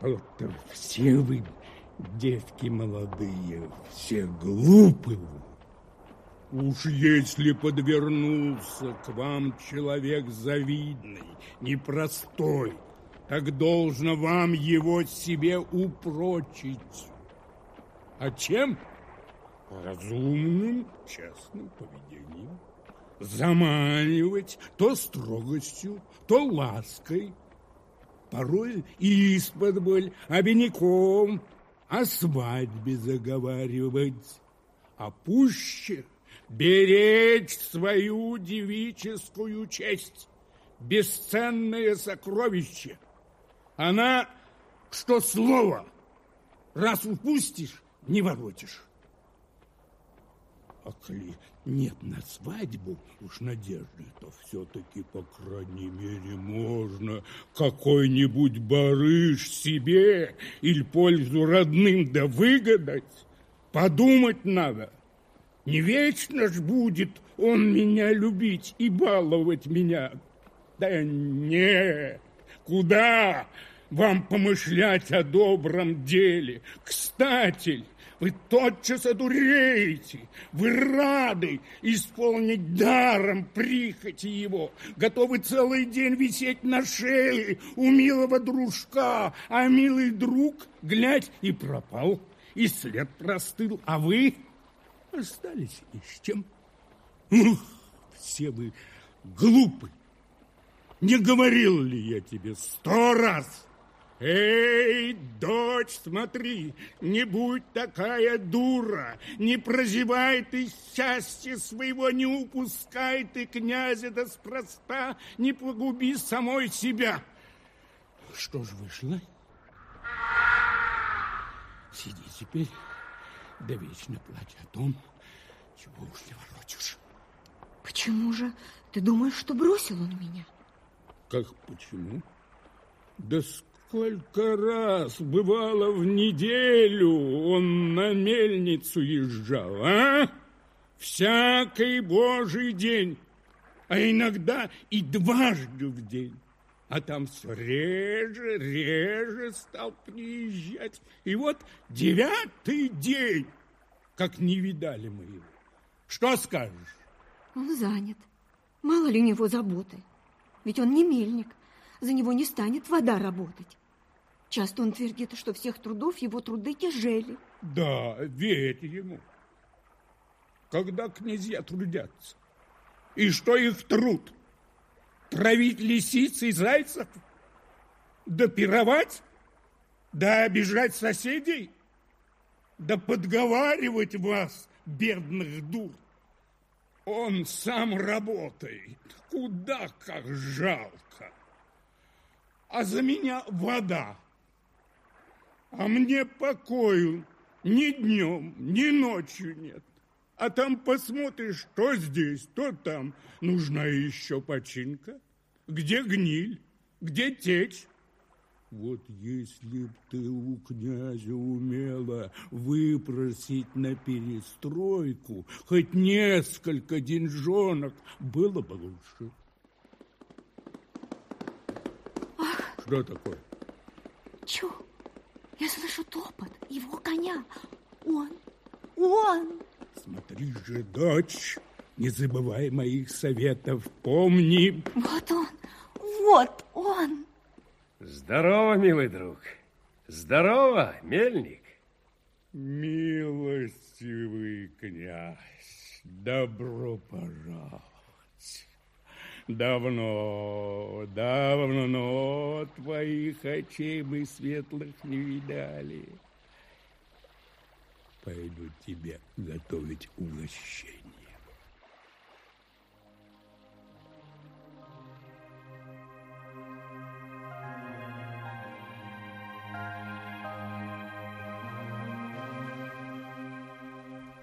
Вот все вы, девки молодые, все глупые. Уж если подвернулся к вам человек завидный, непростой, так должно вам его себе упрочить. А чем? Разумным, честным поведением. Заманивать то строгостью, то лаской, порой исподволь, обиняком о свадьбе заговаривать, а пуще беречь свою девическую честь, бесценное сокровище. Она, что слово, раз упустишь, не воротишь. Коли нет на свадьбу уж надежды, то все-таки, по крайней мере, можно какой-нибудь барыш себе или пользу родным да выгадать. Подумать надо. Не вечно ж будет он меня любить и баловать меня. Да не, куда вам помышлять о добром деле? Кстати, вы тотчас одуреете, вы рады исполнить даром прихоти его, готовы целый день висеть на шее у милого дружка, а милый друг, глядь, и пропал, и след простыл, а вы остались ни с чем. Ух, все вы глупы. Не говорил ли я тебе сто раз, Эй, дочь, смотри, не будь такая дура, не прозевай ты счастья своего, не упускай ты князя да спроста, не погуби самой себя. Что ж вышло? Сиди теперь, да вечно плачь о том, чего уж не воротишь. Почему же ты думаешь, что бросил он меня? Как почему? Да Сколько раз бывало в неделю он на мельницу езжал, а? Всякий божий день, а иногда и дважды в день. А там все реже, реже стал приезжать. И вот девятый день, как не видали мы его. Что скажешь? Он занят. Мало ли у него заботы. Ведь он не мельник. За него не станет вода работать. Часто он твердит, что всех трудов его труды тяжели. Да, верь ему. Когда князья трудятся, и что их труд? Травить лисиц и зайцев? Да пировать? Да обижать соседей? Да подговаривать вас, бедных дур? Он сам работает. Куда как жалко. А за меня вода а мне покою ни днем, ни ночью нет. А там посмотришь, то здесь, то там. Нужна еще починка. Где гниль? Где течь? Вот если б ты у князя умела выпросить на перестройку хоть несколько деньжонок, было бы лучше. Ах. Что такое? Чё? Я слышу топот его коня. Он, он. Смотри же, дочь, не забывай моих советов, помни. Вот он, вот он. Здорово, милый друг. Здорово, мельник. Милостивый князь, добро пожаловать. Давно, давно твоих очей мы светлых не видали. Пойду тебе готовить угощение.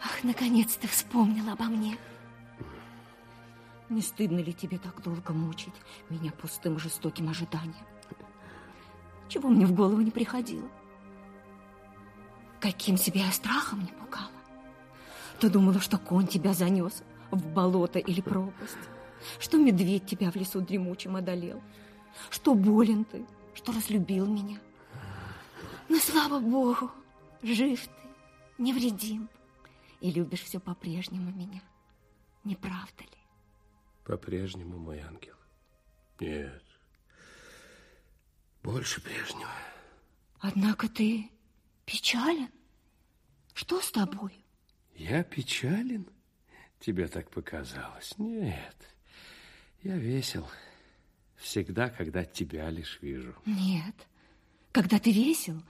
Ах, наконец ты вспомнил обо мне. Не стыдно ли тебе так долго мучить меня пустым жестоким ожиданием? Чего мне в голову не приходило? Каким себе я страхом не пугала? То думала, что конь тебя занес в болото или пропасть, что медведь тебя в лесу дремучем одолел, что болен ты, что разлюбил меня. Но, слава Богу, жив ты, невредим, и любишь все по-прежнему меня. Не правда ли? По-прежнему, мой ангел. Нет, больше прежнего. Однако ты печален. Что с тобой? Я печален? Тебе так показалось? Нет, я весел. Всегда, когда тебя лишь вижу. Нет, когда ты весел,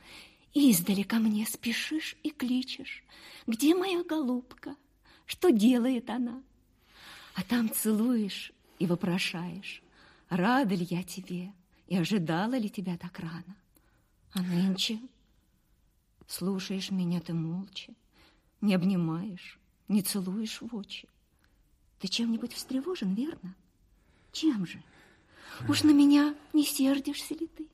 издали ко мне спешишь и кличешь. Где моя голубка? Что делает она? А там целуешь и вопрошаешь, рада ли я тебе и ожидала ли тебя так рано. А нынче слушаешь меня ты молча, не обнимаешь, не целуешь в очи. Ты чем-нибудь встревожен, верно? Чем же? Уж на меня не сердишься ли ты?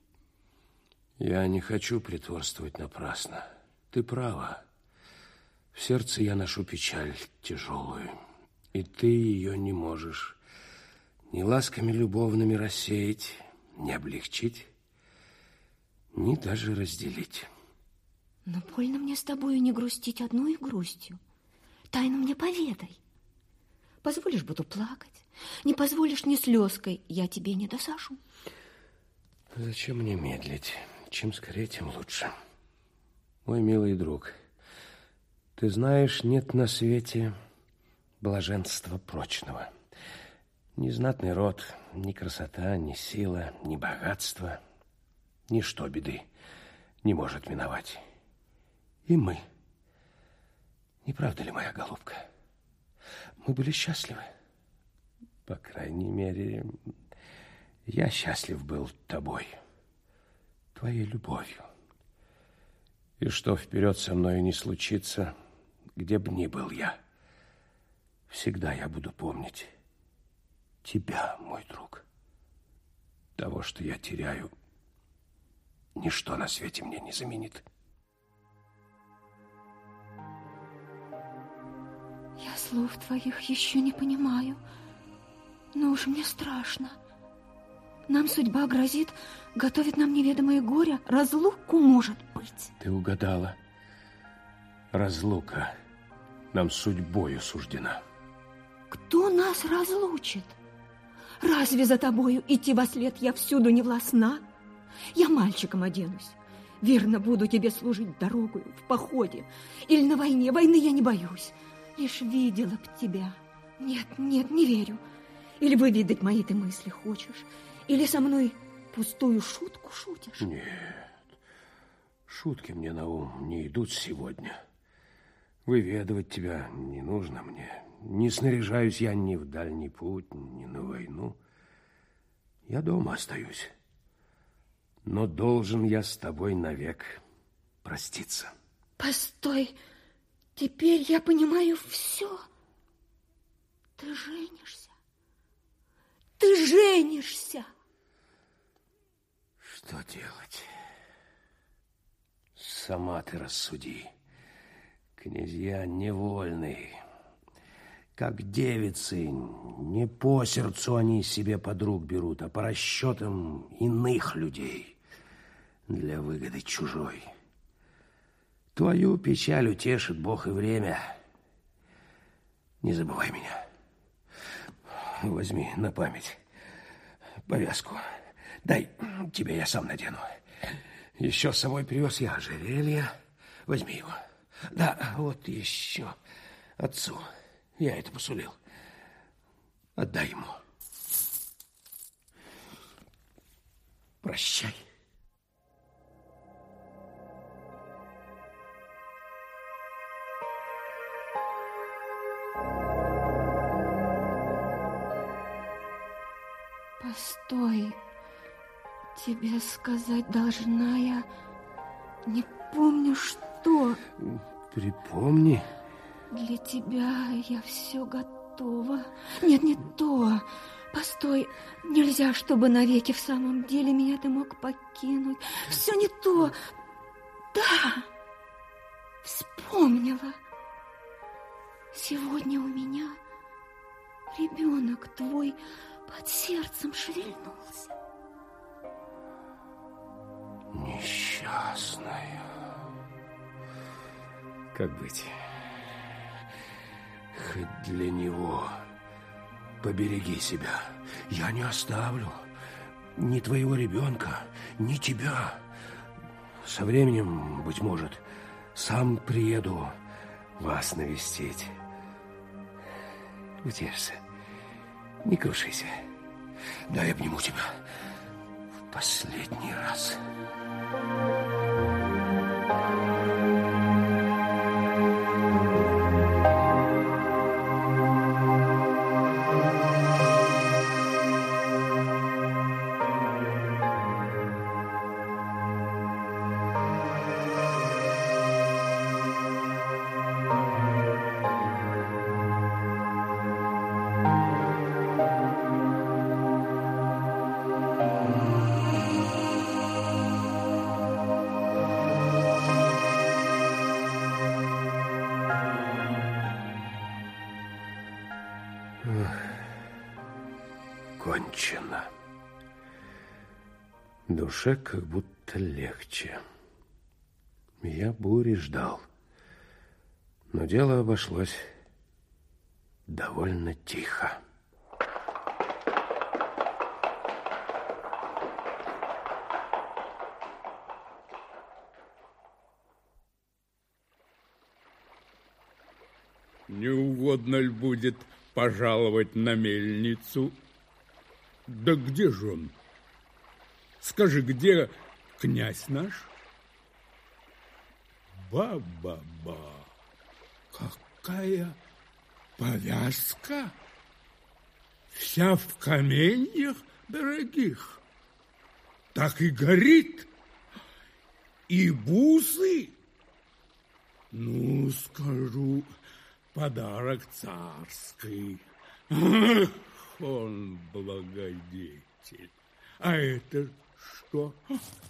Я не хочу притворствовать напрасно. Ты права. В сердце я ношу печаль тяжелую, и ты ее не можешь ни ласками любовными рассеять, ни облегчить, ни даже разделить. Но больно мне с тобою не грустить одной грустью. Тайну мне поведай. Позволишь, буду плакать. Не позволишь ни слезкой, я тебе не досажу. Зачем мне медлить? Чем скорее, тем лучше. Мой милый друг, ты знаешь, нет на свете блаженства прочного. Ни знатный род, ни красота, ни сила, ни богатство, ничто беды не может миновать. И мы. Не правда ли, моя голубка? Мы были счастливы. По крайней мере, я счастлив был тобой, твоей любовью. И что вперед со мною не случится, где бы ни был я, всегда я буду помнить тебя, мой друг. Того, что я теряю, ничто на свете мне не заменит. Я слов твоих еще не понимаю, но уж мне страшно. Нам судьба грозит, готовит нам неведомое горе, разлуку может быть. Ты угадала. Разлука нам судьбою суждена. Кто нас разлучит? Разве за тобою идти во след я всюду не властна? Я мальчиком оденусь. Верно буду тебе служить дорогою в походе или на войне. Войны я не боюсь. Лишь видела б тебя. Нет, нет, не верю. Или выведать мои ты мысли хочешь, или со мной пустую шутку шутишь. Нет, шутки мне на ум не идут сегодня. Выведывать тебя не нужно мне. Не снаряжаюсь я ни в дальний путь, ни на войну. Я дома остаюсь. Но должен я с тобой навек проститься. Постой, теперь я понимаю все. Ты женишься. Ты женишься. Что делать? Сама ты рассуди. Князья невольные, как девицы, не по сердцу они себе подруг берут, а по расчетам иных людей для выгоды чужой. Твою печаль утешит Бог и время. Не забывай меня. Возьми на память повязку. Дай, тебе я сам надену. Еще с собой привез я ожерелье. Возьми его. Да, вот еще отцу. Я это посулил. Отдай ему. Прощай. Постой, тебе сказать должна я, не помню что. Припомни. Для тебя я все готова. Нет, не то. Постой, нельзя, чтобы навеки в самом деле меня ты мог покинуть. Все не то. Да, вспомнила. Сегодня у меня ребенок твой под сердцем шевельнулся. Несчастная. Как быть? Хоть для него побереги себя. Я не оставлю ни твоего ребенка, ни тебя. Со временем, быть может, сам приеду вас навестить. Утешься, не крушися. Дай обниму тебя в последний раз. Кончено. Душе как будто легче. Я бури ждал. Но дело обошлось довольно тихо. Не угодно ли будет пожаловать на мельницу? Да где же он? Скажи, где князь наш? Ба-ба-ба! Какая повязка! Вся в каменьях дорогих. Так и горит. И бусы. Ну, скажу, подарок царский. Ах, он благодетель. А это что?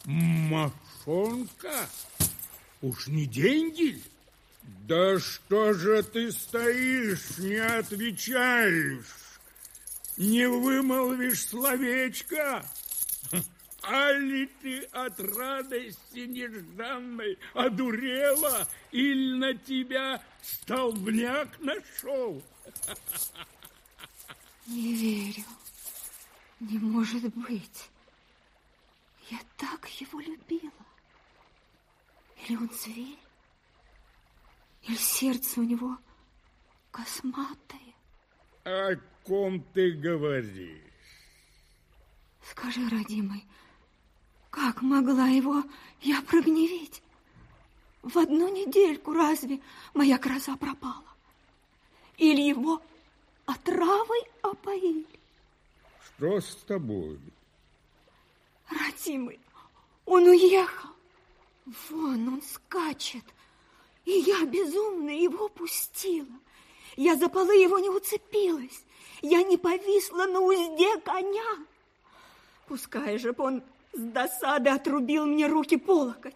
Мошонка? Уж не деньги? Да что же ты стоишь, не отвечаешь? Не вымолвишь словечко? Али ты от радости нежданной одурела, или на тебя столбняк нашел? Не верю. Не может быть. Я так его любила. Или он зверь? Или сердце у него косматое? О ком ты говоришь? Скажи, родимый, как могла его я прогневить? В одну недельку разве моя краса пропала? Или его отравой опоили? Что с тобой? Родимый, он уехал. Вон он скачет. И я безумно его пустила. Я за полы его не уцепилась. Я не повисла на узде коня. Пускай же бы он с досады отрубил мне руки по локоть.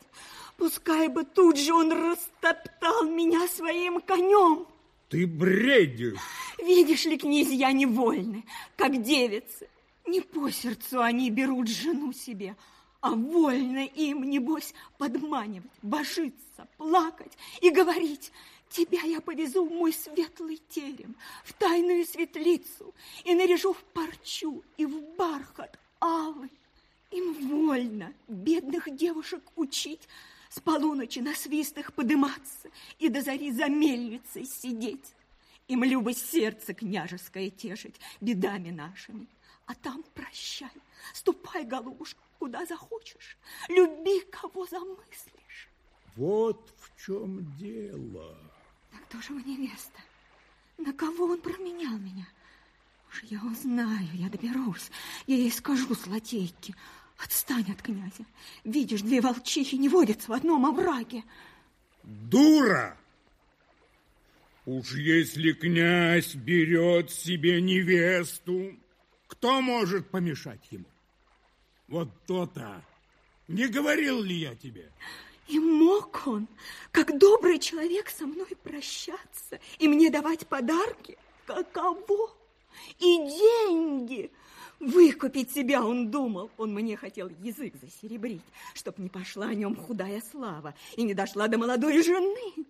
Пускай бы тут же он растоптал меня своим конем. Ты бредишь. Видишь ли, князья невольны, как девицы. Не по сердцу они берут жену себе, а вольно им, небось, подманивать, божиться, плакать и говорить, тебя я повезу в мой светлый терем, в тайную светлицу, и наряжу в парчу и в бархат алый. Им вольно бедных девушек учить, с полуночи на свистах подыматься и до зари за мельницей сидеть. Им любо сердце княжеское тешить бедами нашими. А там прощай, ступай, голубушка, куда захочешь, люби, кого замыслишь. Вот в чем дело. На кто же его невеста? На кого он променял меня? Уж я узнаю, я доберусь, я ей скажу, злотейке, отстань от князя. Видишь, две волчихи не водятся в одном овраге. Дура! Уж если князь берет себе невесту, кто может помешать ему? Вот то-то. Не говорил ли я тебе? И мог он, как добрый человек, со мной прощаться и мне давать подарки? Каково? И деньги? Выкупить себя он думал. Он мне хотел язык засеребрить, чтоб не пошла о нем худая слава и не дошла до молодой жены.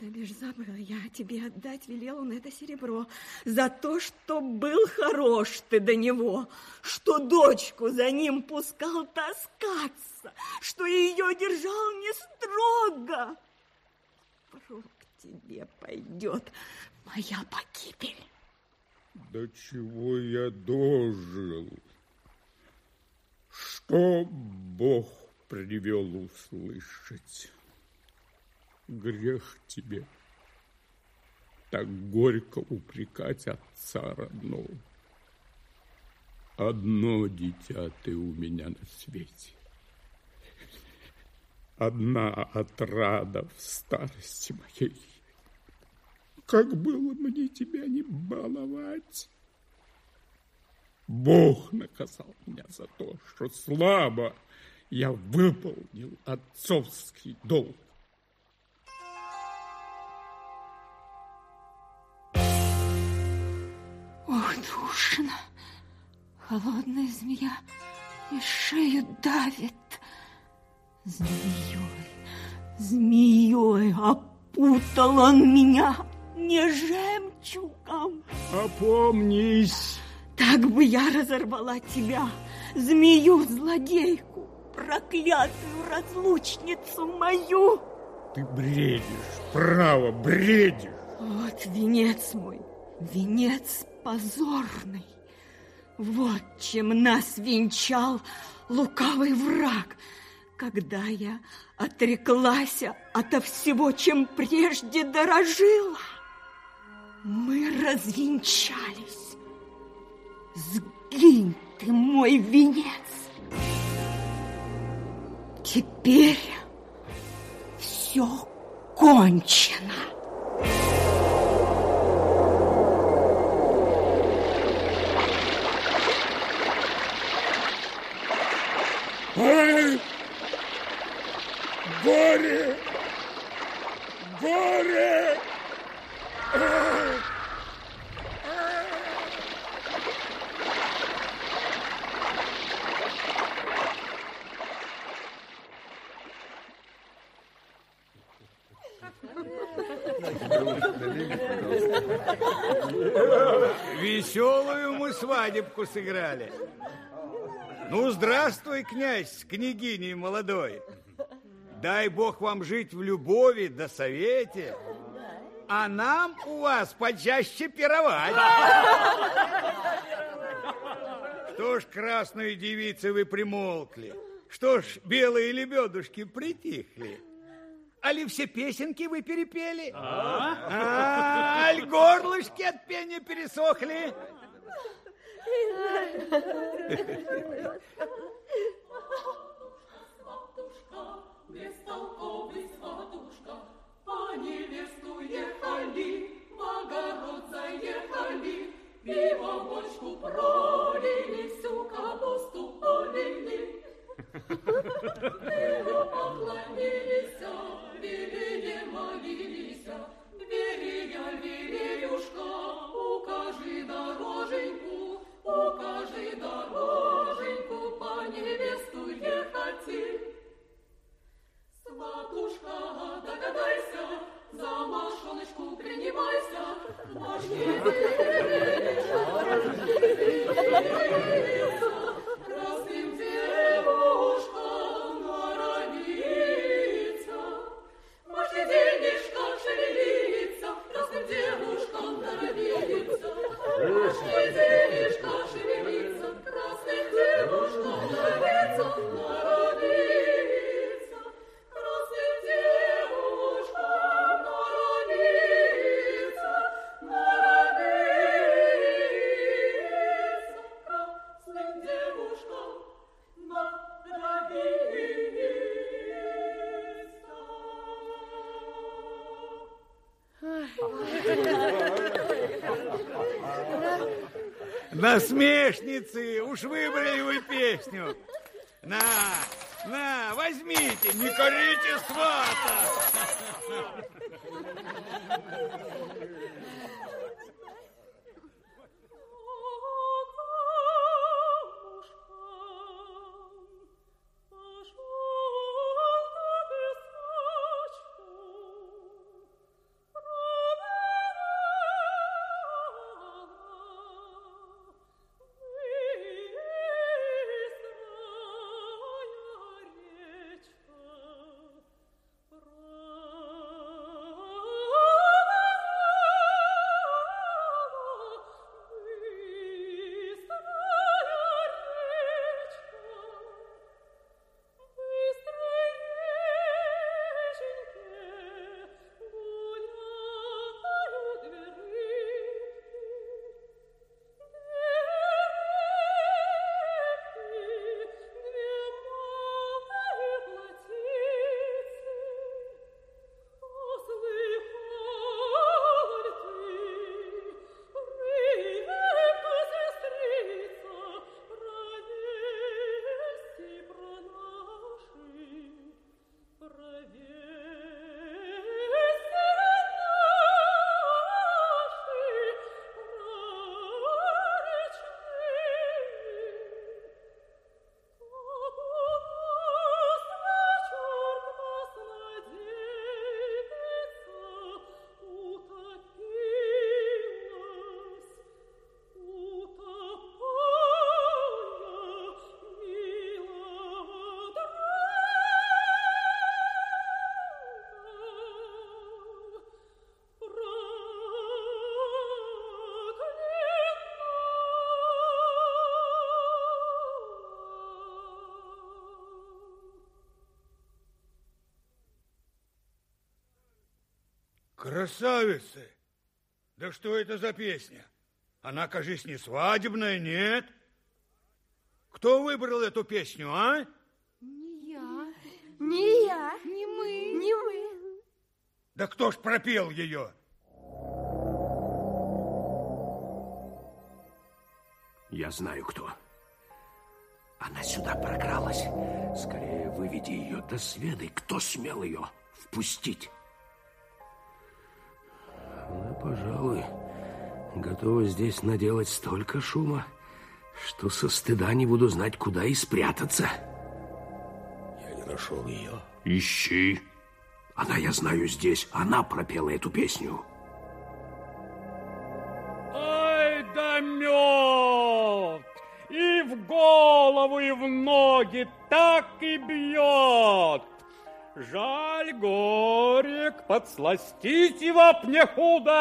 Да бишь забыла я тебе отдать, велел он это серебро за то, что был хорош ты до него, что дочку за ним пускал таскаться, что ее держал не строго. Впрок тебе пойдет моя погибель. До чего я дожил? Что Бог привел услышать? Грех тебе так горько упрекать отца родного. Одно дитя ты у меня на свете. Одна отрада в старости моей. Как было мне тебя не баловать? Бог наказал меня за то, что слабо я выполнил отцовский долг. Душно. Холодная змея и шею давит. Змеей, змеей опутал он меня не жемчугом. Опомнись. Так бы я разорвала тебя, змею-злодейку, проклятую разлучницу мою. Ты бредишь, право, бредишь. Вот венец мой, венец позорный. Вот чем нас венчал лукавый враг, когда я отреклась ото всего, чем прежде дорожила. Мы развенчались. Сгинь ты, мой венец. Теперь все кончено. Ай! Горе! Горе! Веселую мы свадебку сыграли. Ну, здравствуй, князь с княгиней молодой. Дай Бог вам жить в любови да совете, а нам у вас почаще пировать. Что ж, красные девицы, вы примолкли? Что ж, белые лебедушки притихли? Али все песенки вы перепели? А, аль горлышки от пения пересохли? Бестолковый сватушка, по невесту ехали, в огород заехали, пролили, всю капусту полили. Пиво поклонились, велие молились, Верия, Вереюшка, укажи дороженьку, укажи дороженьку, по невесту ехать. Сватушка, догадайся, за мошоночку Насмешницы, уж выбрали вы песню. На, на, возьмите, не корите свата. Красавицы! Да что это за песня? Она, кажись, не свадебная, нет? Кто выбрал эту песню, а? Не я. Не я, Не мы. не вы. Да кто ж пропел ее? Я знаю, кто. Она сюда прокралась. Скорее выведи ее до сведы. Кто смел ее впустить? Пожалуй, готова здесь наделать столько шума, что со стыда не буду знать, куда и спрятаться. Я не нашел ее. Ищи. Она, я знаю, здесь. Она пропела эту песню. Ай да мед! И в голову, и в ноги так и бьет. Жаль, горек, подсластить его б не худо.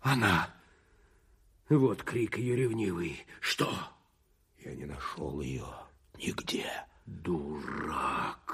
Она. Вот крик ее ревнивый. Что? Я не нашел ее нигде. Дурак.